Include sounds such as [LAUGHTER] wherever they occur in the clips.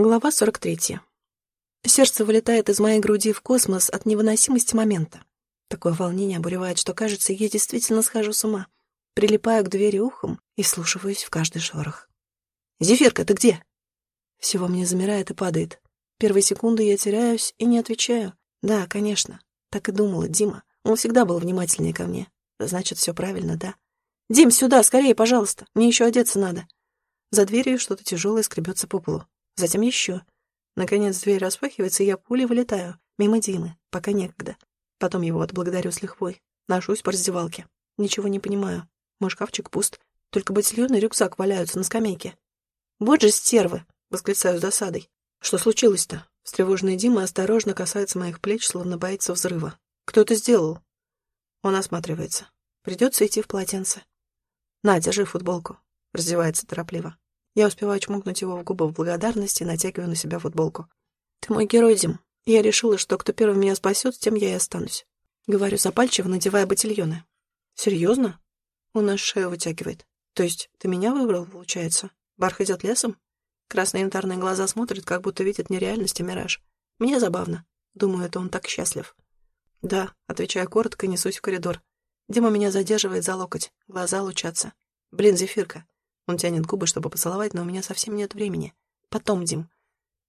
Глава 43. Сердце вылетает из моей груди в космос от невыносимости момента. Такое волнение обуревает, что, кажется, я действительно схожу с ума. Прилипаю к двери ухом и слушаюсь в каждый шорох. «Зефирка, ты где?» Всего мне замирает и падает. Первые секунды я теряюсь и не отвечаю. Да, конечно. Так и думала Дима. Он всегда был внимательнее ко мне. Значит, все правильно, да? «Дим, сюда, скорее, пожалуйста. Мне еще одеться надо». За дверью что-то тяжелое скребется по полу. Затем еще. Наконец дверь распахивается, и я пулей вылетаю. Мимо Димы, пока некогда. Потом его отблагодарю с лихвой. Ношусь по раздевалке. Ничего не понимаю. Мой шкафчик пуст. Только ботильон и рюкзак валяются на скамейке. «Вот же стервы!» — восклицаю с досадой. «Что случилось-то?» Встревоженный Дима осторожно касается моих плеч, словно боится взрыва. «Кто это сделал?» Он осматривается. Придется идти в полотенце. «На, держи футболку», — раздевается торопливо. Я успеваю чмокнуть его в губы в благодарности и натягиваю на себя футболку. «Ты мой герой, Дим. Я решила, что кто первым меня спасет, тем я и останусь». Говорю запальчиво, надевая ботильоны. «Серьезно?» Он на шею вытягивает. «То есть ты меня выбрал, получается? Барх идет лесом?» Красные янтарные глаза смотрят, как будто видят не реальность, а мираж. Мне забавно. Думаю, это он так счастлив. «Да», — отвечаю коротко, несусь в коридор. Дима меня задерживает за локоть. Глаза лучатся. «Блин, Зефирка, он тянет губы, чтобы поцеловать, но у меня совсем нет времени. Потом, Дим.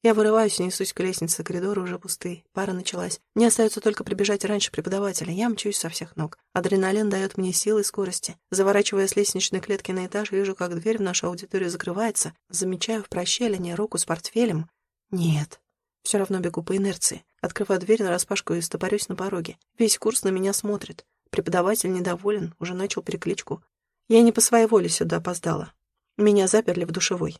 Я вырываюсь и несусь к лестнице, коридоры уже пустые. Пара началась. Мне остается только прибежать раньше преподавателя. Я мчусь со всех ног. Адреналин дает мне силы и скорости. Заворачивая с лестничной клетки на этаж, вижу, как дверь в нашу аудиторию закрывается. Замечаю в прощелине руку с портфелем. Нет. Все равно бегу по инерции. Открываю дверь нараспашку и стопорюсь на пороге. Весь курс на меня смотрит. Преподаватель недоволен, уже начал перекличку. Я не по своей воле сюда опоздала. Меня заперли в душевой.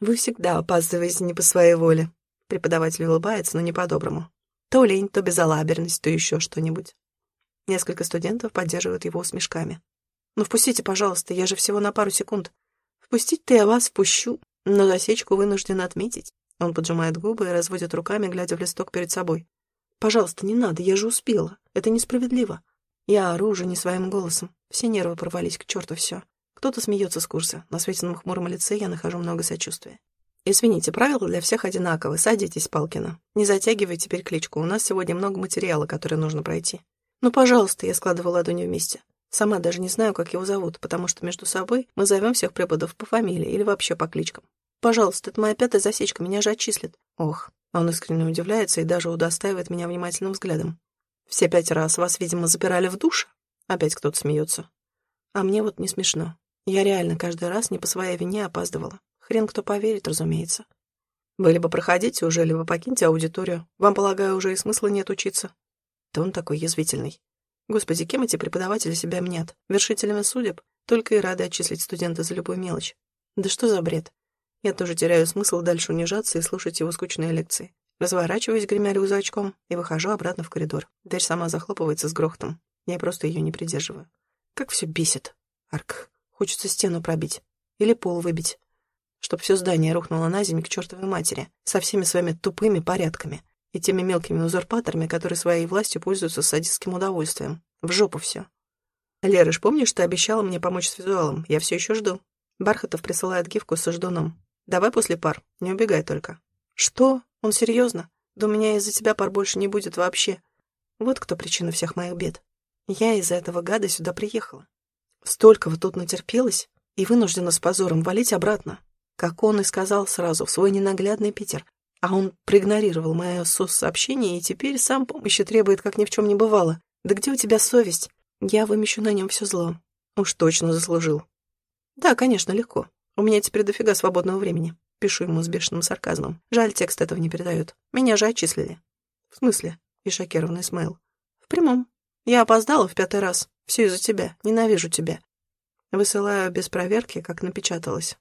Вы всегда опаздываете не по своей воле. Преподаватель улыбается, но не по-доброму. То лень, то безалаберность, то еще что-нибудь. Несколько студентов поддерживают его усмешками. «Ну впустите, пожалуйста, я же всего на пару секунд. Впустить-то я вас впущу, но засечку вынужден отметить». Он поджимает губы и разводит руками, глядя в листок перед собой. «Пожалуйста, не надо, я же успела. Это несправедливо». Я ору уже не своим голосом. Все нервы порвались к черту все. Кто-то смеется с курса. На Светином хмуром лице я нахожу много сочувствия. «Извините, правила для всех одинаковы. Садитесь, Палкина. Не затягивай теперь кличку. У нас сегодня много материала, который нужно пройти». «Ну, пожалуйста», — я складываю ладони вместе. Сама даже не знаю, как его зовут, потому что между собой мы зовем всех преподов по фамилии или вообще по кличкам. «Пожалуйста, это моя пятая засечка, меня же отчислят». Ох, он искренне удивляется и даже удостаивает меня внимательным взглядом. «Все пять раз вас, видимо, запирали в душ?» Опять кто-то смеется. А мне вот не смешно. Я реально каждый раз не по своей вине опаздывала. Хрен кто поверит, разумеется. Вы либо проходите уже, либо покиньте аудиторию. Вам, полагаю, уже и смысла нет учиться. Да он такой язвительный. Господи, кем эти преподаватели себя мнят? Вершителями судеб? Только и рады отчислить студента за любую мелочь. Да что за бред? Я тоже теряю смысл дальше унижаться и слушать его скучные лекции. Разворачиваюсь, гремя рюкзачком, и выхожу обратно в коридор. Дверь сама захлопывается с грохотом. Я просто ее не придерживаю. Как все бесит. Арк. Хочется стену пробить. Или пол выбить. Чтоб все здание рухнуло на землю к чертовой матери, со всеми своими тупыми порядками и теми мелкими узурпаторами, которые своей властью пользуются с садистским удовольствием. В жопу все. Лерыш, помнишь, ты обещала мне помочь с визуалом? Я все еще жду. Бархатов присылает гифку со ждуном. Давай после пар, не убегай только. Что? Он серьезно? Да у меня из-за тебя пар больше не будет вообще. Вот кто причина всех моих бед. Я из-за этого гада сюда приехала. Столько вот тут натерпелась и вынуждена с позором валить обратно, как он и сказал сразу в свой ненаглядный Питер. А он проигнорировал мое соцсообщение и теперь сам помощи требует, как ни в чем не бывало. Да где у тебя совесть? Я вымещу на нем все зло. Уж точно заслужил. Да, конечно, легко. У меня теперь дофига свободного времени. Пишу ему с бешеным сарказмом. Жаль, текст этого не передает. Меня же отчислили. В смысле? И шокированный смейл. В прямом. Я опоздала в пятый раз. Все из-за тебя. Ненавижу тебя. Высылаю без проверки, как напечаталось.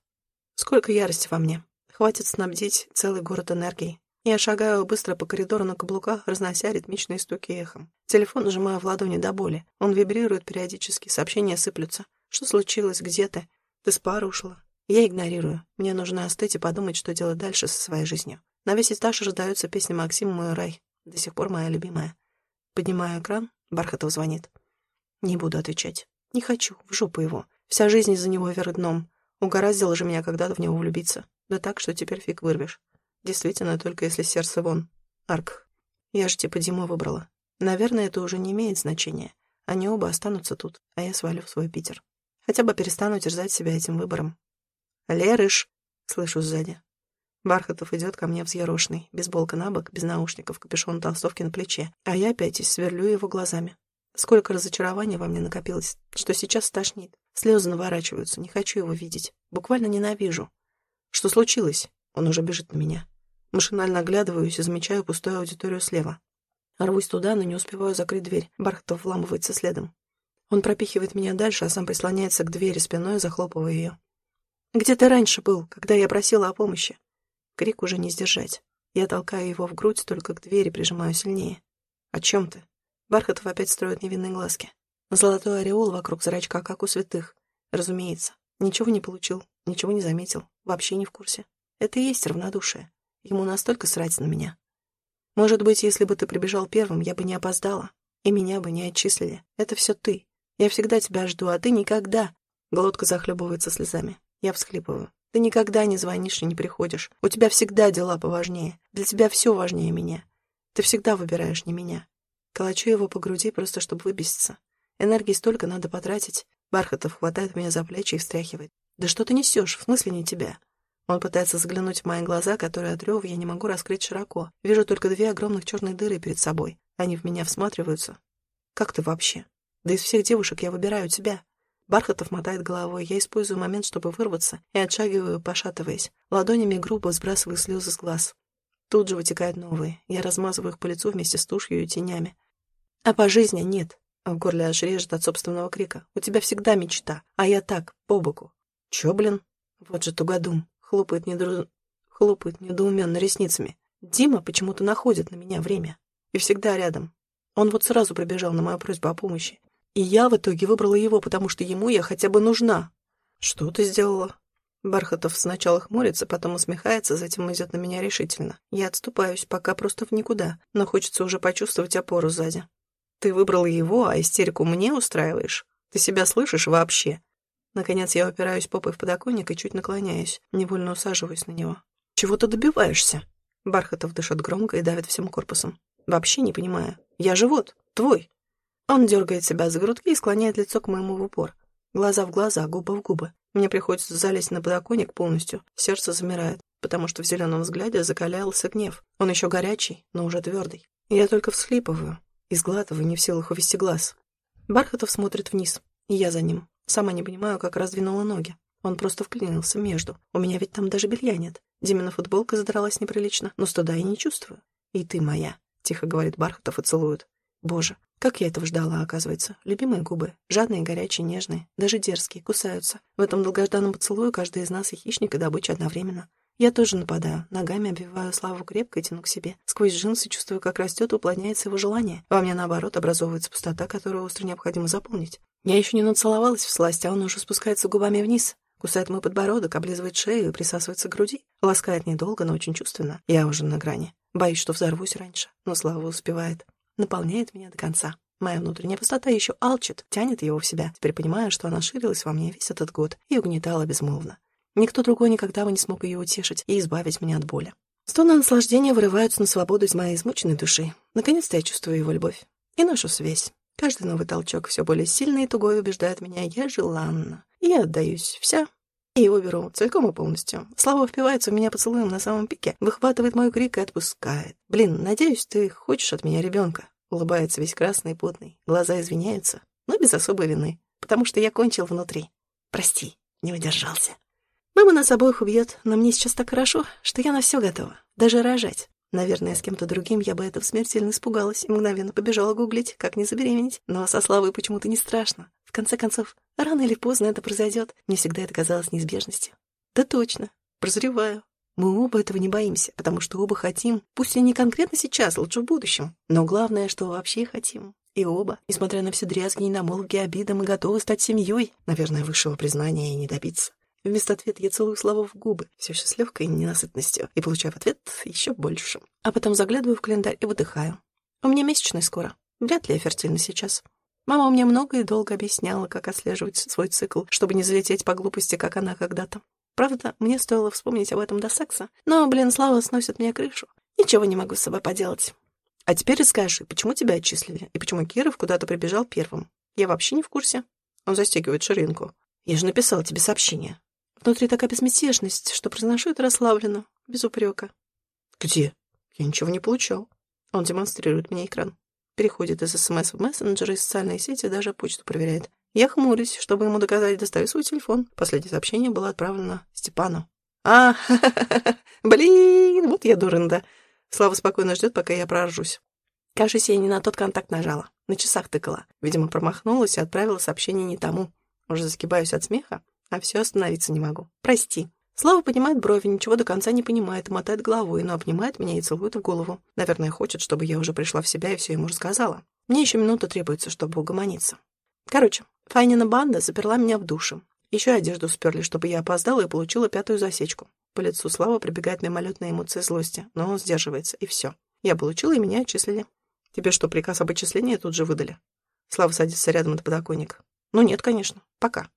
Сколько ярости во мне. Хватит снабдить целый город энергией. Я шагаю быстро по коридору на каблуках, разнося ритмичные стуки эхом. Телефон сжимаю в ладони до боли. Он вибрирует периодически, сообщения сыплются. Что случилось? Где ты? Ты с пары ушла? Я игнорирую. Мне нужно остыть и подумать, что делать дальше со своей жизнью. На весь этаж раздается песня Максима «Мой рай». До сих пор моя любимая. Поднимаю экран. Бархатов звонит. Не буду отвечать. Не хочу, в жопу его. Вся жизнь из-за него вверх дном. Угораздило же меня когда-то в него влюбиться. Да так, что теперь фиг вырвешь. Действительно, только если сердце вон. Арк. Я же типа Диму выбрала. Наверное, это уже не имеет значения. Они оба останутся тут, а я свалю в свой Питер. Хотя бы перестану терзать себя этим выбором. «Лерыш!» — слышу сзади. Бархатов идет ко мне взъерошенный, без болка на бок, без наушников, капюшон толстовки на плече, а я опять сверлю его глазами. Сколько разочарований во мне накопилось, что сейчас стошнит. Слезы наворачиваются, не хочу его видеть. Буквально ненавижу. Что случилось? Он уже бежит на меня. Машинально оглядываюсь и замечаю пустую аудиторию слева. Рвусь туда, но не успеваю закрыть дверь. Бархатов вламывается следом. Он пропихивает меня дальше, а сам прислоняется к двери спиной, захлопывая ее. «Где ты раньше был, когда я просила о помощи?» Крик уже не сдержать. Я толкаю его в грудь, только к двери прижимаю сильнее. «О чем ты?» Бархатов опять строит невинные глазки. Золотой ореол вокруг зрачка, как у святых. Разумеется. Ничего не получил, ничего не заметил, вообще не в курсе. Это и есть равнодушие. Ему настолько срать на меня. Может быть, если бы ты прибежал первым, я бы не опоздала, и меня бы не отчислили. Это все ты. Я всегда тебя жду, а ты никогда. Глотка захлебывается слезами. Я всхлипываю. Ты никогда не звонишь и не приходишь. У тебя всегда дела поважнее. Для тебя все важнее меня. Ты всегда выбираешь не меня. Колочу его по груди, просто чтобы выбеситься. Энергии столько надо потратить. Бархатов хватает меня за плечи и встряхивает. «Да что ты несешь? В смысле не тебя?» Он пытается заглянуть в мои глаза, которые от рева я не могу раскрыть широко. Вижу только две огромных черных дыры перед собой. Они в меня всматриваются. «Как ты вообще? Да из всех девушек я выбираю тебя». Бархатов мотает головой. Я использую момент, чтобы вырваться, и отшагиваю, пошатываясь. Ладонями грубо сбрасываю слезы с глаз. Тут же вытекают новые. Я размазываю их по лицу вместе с тушью и тенями. А по жизни нет. А в горле аж режет от собственного крика. У тебя всегда мечта, а я так, по боку. Чё, блин? Вот же тугодум. Хлопает, недоу... Хлопает недоуменно ресницами. Дима почему-то находит на меня время. И всегда рядом. Он вот сразу пробежал на мою просьбу о помощи. И я в итоге выбрала его, потому что ему я хотя бы нужна. Что ты сделала? Бархатов сначала хмурится, потом усмехается, затем идет на меня решительно. Я отступаюсь, пока просто в никуда, но хочется уже почувствовать опору сзади. Ты выбрал его, а истерику мне устраиваешь? Ты себя слышишь вообще?» Наконец я упираюсь попой в подоконник и чуть наклоняюсь, невольно усаживаюсь на него. «Чего ты добиваешься?» Бархатов дышит громко и давит всем корпусом. «Вообще не понимаю. Я живот. Твой». Он дергает себя за грудки и склоняет лицо к моему в упор. Глаза в глаза, губа в губы. Мне приходится залезть на подоконник полностью. Сердце замирает, потому что в зеленом взгляде закалялся гнев. Он еще горячий, но уже твердый. Я только всхлипываю, и сглатываю, не в силах увести глаз. Бархатов смотрит вниз, и я за ним. Сама не понимаю, как раздвинула ноги. Он просто вклинился между. У меня ведь там даже белья нет. Димина футболка задралась неприлично, но стыда я не чувствую. «И ты моя», — тихо говорит Бархатов и целует. Боже, как я этого ждала, оказывается. Любимые губы, жадные, горячие, нежные, даже дерзкие, кусаются. В этом долгожданном поцелуе каждый из нас и хищник, и добыча одновременно. Я тоже нападаю, ногами обвиваю Славу крепко и тяну к себе. Сквозь джинсы чувствую, как растет и уплотняется его желание. Во мне, наоборот, образовывается пустота, которую остро необходимо заполнить. Я еще не нацеловалась в сласть, а он уже спускается губами вниз. Кусает мой подбородок, облизывает шею и присасывается к груди. Ласкает недолго, но очень чувственно. Я уже на грани. Боюсь, что взорвусь раньше, но Слава успевает. Наполняет меня до конца. Моя внутренняя пустота еще алчит, тянет его в себя. Теперь понимаю, что она ширилась во мне весь этот год и угнетала безмолвно. Никто другой никогда бы не смог ее утешить и избавить меня от боли. Стоны наслаждения вырываются на свободу из моей измученной души. Наконец-то я чувствую его любовь. И нашу связь. Каждый новый толчок все более сильный и тугой убеждает меня, я желанна. И я отдаюсь вся. И его беру целиком и полностью. Слава впивается в меня поцелуем на самом пике, выхватывает мой крик и отпускает. «Блин, надеюсь, ты хочешь от меня ребенка?» Улыбается весь красный и потный. Глаза извиняются, но без особой вины, потому что я кончил внутри. «Прости, не удержался». Мама нас обоих убьет, но мне сейчас так хорошо, что я на все готова, даже рожать. Наверное, с кем-то другим я бы этого смертельно испугалась и мгновенно побежала гуглить, как не забеременеть. Но со Славой почему-то не страшно. Конце концов, рано или поздно это произойдет. Мне всегда это казалось неизбежностью. Да точно, прозреваю. Мы оба этого не боимся, потому что оба хотим, пусть и не конкретно сейчас, лучше в будущем. Но главное, что вообще хотим. И оба, несмотря на все дрязги, ненамолвки, обиды, мы готовы стать семьей. Наверное, высшего признания и не добиться. Вместо ответа я целую Славу в губы, все еще с легкой ненасытностью, и получаю в ответ еще больше. А потом заглядываю в календарь и выдыхаю. У меня месячный скоро. Вряд ли я фертильна сейчас. Мама мне много и долго объясняла, как отслеживать свой цикл, чтобы не залететь по глупости, как она когда-то. Правда, мне стоило вспомнить об этом до секса, но, блин, Слава сносит мне крышу. Ничего не могу с собой поделать. А теперь расскажи, почему тебя отчислили, и почему Киров куда-то прибежал первым? Я вообще не в курсе. Он застегивает ширинку. Я же написал тебе сообщение. Внутри такая безмятежность, что произношу это расслабленно, без упрека. Где? Я ничего не получал. Он демонстрирует мне экран. Переходит из СМС в мессенджеры и социальные сети, даже почту проверяет. Я хмурюсь, чтобы ему доказать, достаю свой телефон. Последнее сообщение было отправлено Степану. А, [LAUGHS] блин, вот я дурында. Слава спокойно ждет, пока я проржусь. Кажется, я не на тот контакт нажала. На часах тыкала. Видимо, промахнулась и отправила сообщение не тому. Уже заскибаюсь от смеха, а все остановиться не могу. Прости. Слава поднимает брови, ничего до конца не понимает, мотает головой, но обнимает меня и целует в голову. Наверное, хочет, чтобы я уже пришла в себя и все ему рассказала. Мне еще минута требуется, чтобы угомониться. Короче, Файнина банда заперла меня в душе. Еще одежду сперли, чтобы я опоздала и получила пятую засечку. По лицу Слава прибегает мимолетная эмоция злости, но он сдерживается, и все. Я получила, и меня отчислили. Тебе что, приказ об отчислении тут же выдали? Слава садится рядом на подоконник. Ну нет, конечно. Пока.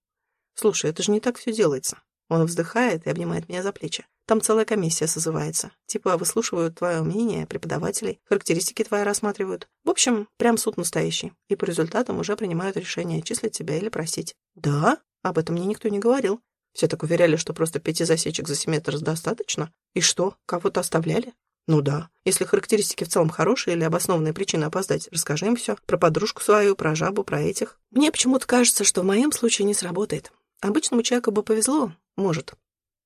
Слушай, это же не так все делается. Он вздыхает и обнимает меня за плечи. Там целая комиссия созывается. Типа выслушивают твое мнение, преподавателей, характеристики твои рассматривают. В общем, прям суд настоящий. И по результатам уже принимают решение, отчислить тебя или просить. Да? Об этом мне никто не говорил. Все так уверяли, что просто пяти засечек за семестр достаточно. И что, кого-то оставляли? Ну да. Если характеристики в целом хорошие или обоснованные причины опоздать, расскажи им все. Про подружку свою, про жабу, про этих. Мне почему-то кажется, что в моем случае не сработает. Обычному человеку бы повезло, может.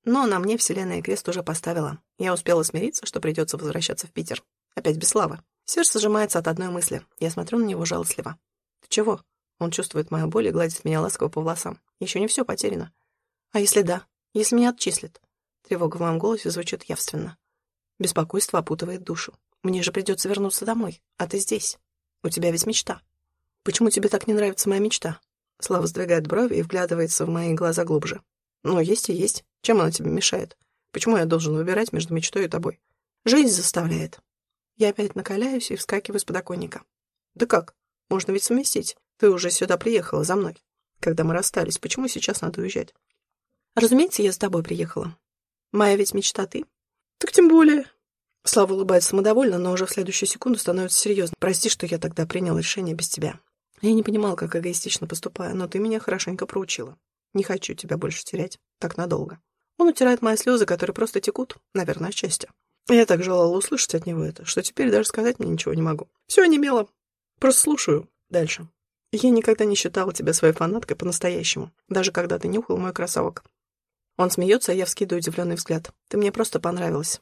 Но на мне вселенная крест уже поставила. Я успела смириться, что придется возвращаться в Питер. Опять без славы. Сердце сжимается от одной мысли. Я смотрю на него жалостливо. Ты чего? Он чувствует мою боль и гладит меня ласково по волосам. Еще не все потеряно. А если да? Если меня отчислят? Тревога в моем голосе звучит явственно. Беспокойство опутывает душу. Мне же придется вернуться домой, а ты здесь. У тебя ведь мечта. Почему тебе так не нравится моя мечта? Слава сдвигает брови и вглядывается в мои глаза глубже. «Ну, есть и есть. Чем она тебе мешает? Почему я должен выбирать между мечтой и тобой? Жизнь заставляет». Я опять накаляюсь и вскакиваю с подоконника. «Да как? Можно ведь совместить. Ты уже сюда приехала за мной. Когда мы расстались, почему сейчас надо уезжать?» «Разумеется, я с тобой приехала. Моя ведь мечта ты». «Так тем более». Слава улыбается самодовольно, но уже в следующую секунду становится серьезно. «Прости, что я тогда принял решение без тебя. Я не понимал, как эгоистично поступаю, но ты меня хорошенько проучила. Не хочу тебя больше терять. Так надолго. Он утирает мои слезы, которые просто текут, наверное, от счастья. Я так желала услышать от него это, что теперь даже сказать мне ничего не могу. Все онемело. Просто слушаю. Дальше. Я никогда не считала тебя своей фанаткой по-настоящему, даже когда ты нюхал мой кроссовок. Он смеется, а я вскидываю удивленный взгляд. Ты мне просто понравилась.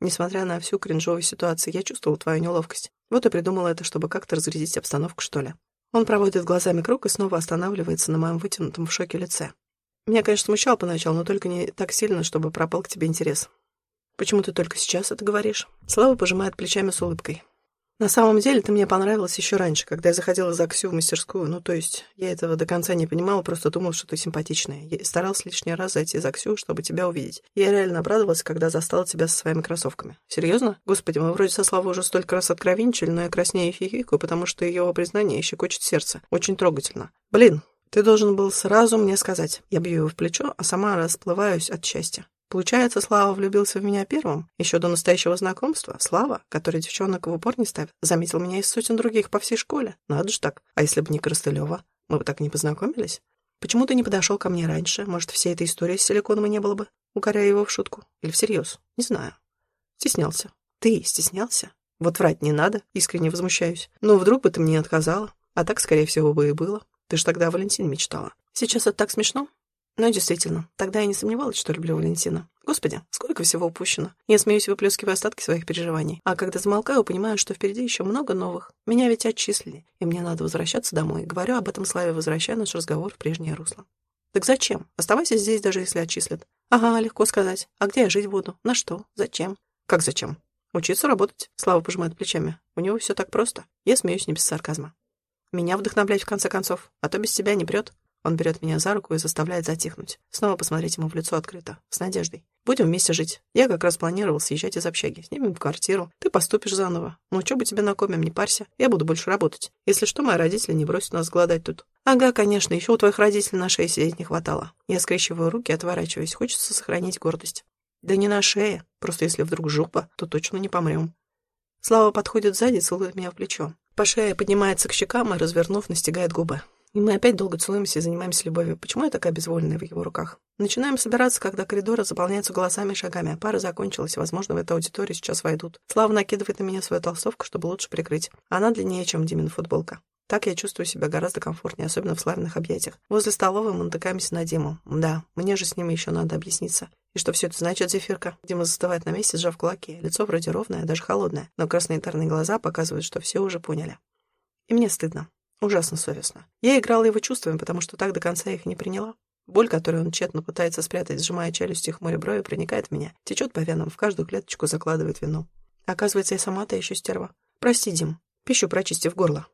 Несмотря на всю кринжовую ситуацию, я чувствовала твою неловкость. Вот и придумала это, чтобы как-то разрядить обстановку, что ли. Он проводит глазами круг и снова останавливается на моем вытянутом в шоке лице. Меня, конечно, смущал поначалу, но только не так сильно, чтобы пропал к тебе интерес. Почему ты только сейчас это говоришь? Слава пожимает плечами с улыбкой. На самом деле, ты мне понравилась еще раньше, когда я заходила за Ксю в мастерскую. Ну, то есть, я этого до конца не понимала, просто думала, что ты симпатичная. Я старалась лишний раз зайти за Ксю, чтобы тебя увидеть. Я реально обрадовалась, когда застала тебя со своими кроссовками. Серьезно? Господи, мы вроде со Славой уже столько раз откровенничали, но я краснею и потому что его признание щекочет сердце. Очень трогательно. Блин, ты должен был сразу мне сказать. Я бью его в плечо, а сама расплываюсь от счастья. Получается, Слава влюбился в меня первым, еще до настоящего знакомства. Слава, который девчонок в упор не ставит, заметил меня из сотен других по всей школе. Надо же так. А если бы не Коростылева, мы бы так не познакомились? Почему ты не подошел ко мне раньше? Может, вся эта история с силиконом и не было бы? Укоряя его в шутку. Или всерьез? Не знаю. Стеснялся. Ты стеснялся? Вот врать не надо, искренне возмущаюсь. Но вдруг бы ты мне отказала, а так, скорее всего, бы и было. Ты же тогда о Валентине мечтала. Сейчас это так смешно. Но действительно, тогда я не сомневалась, что люблю Валентина. Господи, сколько всего упущено. Я смеюсь, выплескивая остатки своих переживаний. А когда замолкаю, понимаю, что впереди еще много новых. Меня ведь отчислили, и мне надо возвращаться домой. Говорю об этом Славе, возвращая наш разговор в прежнее русло. Так зачем? Оставайся здесь, даже если отчислят. Ага, легко сказать. А где я жить буду? На что? Зачем? Как зачем? Учиться работать. Слава пожимает плечами. У него все так просто. Я смеюсь не без сарказма. Меня вдохновлять в конце концов, а то без тебя не прет. Он берет меня за руку и заставляет затихнуть. Снова посмотреть ему в лицо открыто, с надеждой. Будем вместе жить. Я как раз планировал съезжать из общаги. Снимем квартиру. Ты поступишь заново. Ну, что бы тебе накопим, не парься. Я буду больше работать. Если что, мои родители не бросят нас голодать тут. Ага, конечно, еще у твоих родителей на шее сидеть не хватало. Я скрещиваю руки, отворачиваюсь. Хочется сохранить гордость. Да не на шее. Просто если вдруг жопа, то точно не помрем. Слава подходит сзади, целует меня в плечо. По шее поднимается к щекам и, развернув, настигает губы. И мы опять долго целуемся и занимаемся любовью. Почему я такая безвольная в его руках? Начинаем собираться, когда коридоры заполняются голосами и шагами. Пара закончилась, возможно, в эту аудиторию сейчас войдут. Слава накидывает на меня свою толстовку, чтобы лучше прикрыть. Она длиннее, чем Димин футболка. Так я чувствую себя гораздо комфортнее, особенно в славных объятиях. Возле столовой мы натыкаемся на Диму. Да, мне же с ним еще надо объясниться. И что все это значит, Зефирка? Дима застывает на месте, сжав кулаки. Лицо вроде ровное, даже холодное, но красные янтарные глаза показывают, что все уже поняли. И мне стыдно. Ужасно совестно. Я играла его чувствами, потому что так до конца их не приняла. Боль, которую он тщетно пытается спрятать, сжимая челюсть и хмуря брови, проникает в меня, течет по венам, в каждую клеточку закладывает вину. Оказывается, я сама-то еще стерва. Прости, Дим. Пищу прочисти в горло.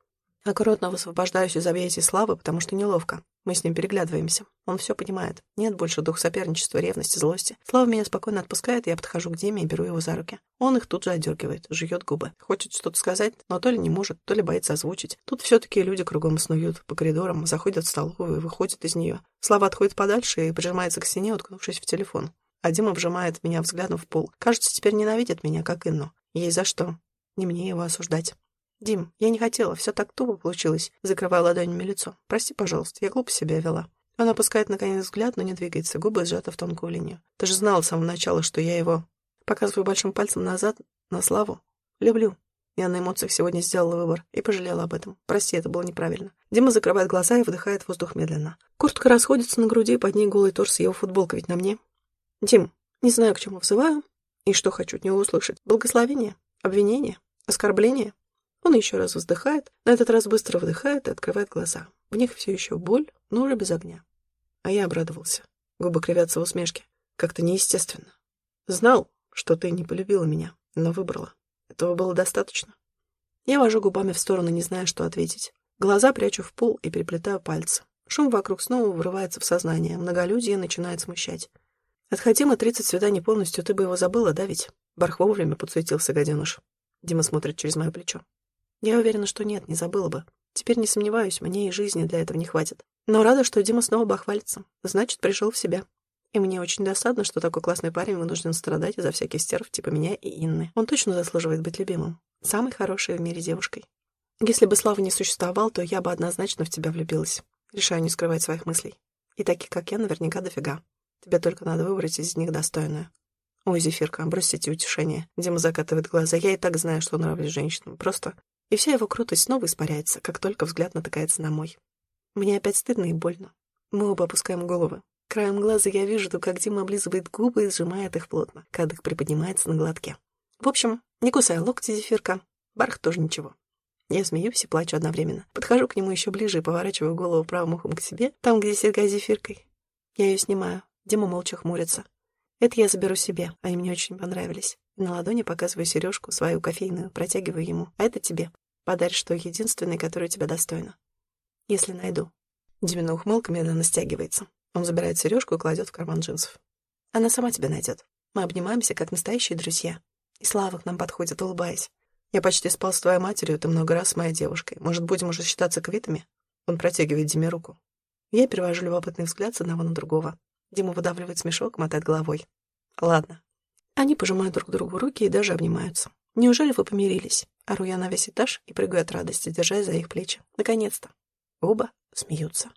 Аккуратно высвобождаюсь из объятий Славы, потому что неловко. Мы с ним переглядываемся. Он все понимает. Нет больше дух соперничества, ревности, злости. Слава меня спокойно отпускает, я подхожу к Диме и беру его за руки. Он их тут же отдергивает, жует губы. Хочет что-то сказать, но то ли не может, то ли боится озвучить. Тут все-таки люди кругом снуют по коридорам, заходят в столовую и выходят из нее. Слава отходит подальше и прижимается к стене, уткнувшись в телефон. А Дима вжимает меня взглядом в пол. Кажется, теперь ненавидит меня, как Инну. Ей за что. Не мне его осуждать. «Дим, я не хотела, все так тупо получилось», закрывая ладонями лицо. «Прости, пожалуйста, я глупо себя вела». Он опускает наконец взгляд, но не двигается, губы сжаты в тонкую линию. «Ты же знал с самого начала, что я его...» Показываю большим пальцем назад, на Славу. «Люблю». Я на эмоциях сегодня сделала выбор и пожалела об этом. Прости, это было неправильно. Дима закрывает глаза и выдыхает воздух медленно. Куртка расходится на груди, под ней голый торс, его футболка ведь на мне. Дим, не знаю, к чему взываю и что хочу от него услышать. Благословение? Обвинение? Оскорбление? Он еще раз вздыхает, на этот раз быстро вдыхает и открывает глаза. В них все еще боль, но уже без огня. А я обрадовался. Губы кривятся в усмешке. Как-то неестественно. Знал, что ты не полюбила меня, но выбрала. Этого было достаточно. Я вожу губами в сторону, не зная, что ответить. Глаза прячу в пол и переплетаю пальцы. Шум вокруг снова врывается в сознание. Многолюдие начинает смущать. Отходи мы тридцать свиданий полностью, ты бы его забыла, да ведь? Барх вовремя подсуетился, гаденыш. Дима смотрит через мое плечо. Я уверена, что нет, не забыла бы. Теперь не сомневаюсь, мне и жизни для этого не хватит. Но рада, что Дима снова бахвалится. Значит, пришел в себя. И мне очень досадно, что такой классный парень вынужден страдать из-за всяких стерв типа меня и Инны. Он точно заслуживает быть любимым. Самой хорошей в мире девушкой. Если бы Слава не существовал, то я бы однозначно в тебя влюбилась. Решаю не скрывать своих мыслей. И таких, как я, наверняка дофига. Тебе только надо выбрать из них достойную. Ой, Зефирка, брось эти утешения. Дима закатывает глаза. Я и так знаю, что нравлюсь женщинам. Просто и вся его крутость снова испаряется, как только взгляд натыкается на мой. Мне опять стыдно и больно. Мы оба опускаем головы. Краем глаза я вижу, как Дима облизывает губы и сжимает их плотно. Кадык приподнимается на глотке. В общем, не кусай локти, зефирка. Барх тоже ничего. Я смеюсь и плачу одновременно. Подхожу к нему еще ближе и поворачиваю голову правым ухом к себе, там, где серьга зефиркой. Я ее снимаю. Дима молча хмурится. Это я заберу себе, они мне очень понравились. На ладони показываю сережку, свою кофейную, протягиваю ему. А это тебе. Подаришь той единственной, которая тебя достойна. Если найду. Димина ухмылка медленно стягивается. Он забирает сережку и кладет в карман джинсов. Она сама тебя найдет. Мы обнимаемся, как настоящие друзья. И Слава к нам подходит, улыбаясь. Я почти спал с твоей матерью, ты много раз с моей девушкой. Может, будем уже считаться квитами? Он протягивает Диме руку. Я перевожу любопытный взгляд с одного на другого. Дима выдавливает смешок, мотает головой. Ладно, они пожимают друг другу руки и даже обнимаются. Неужели вы помирились? Ору я на весь этаж и прыгаю от радости, держась за их плечи. Наконец-то. Оба смеются.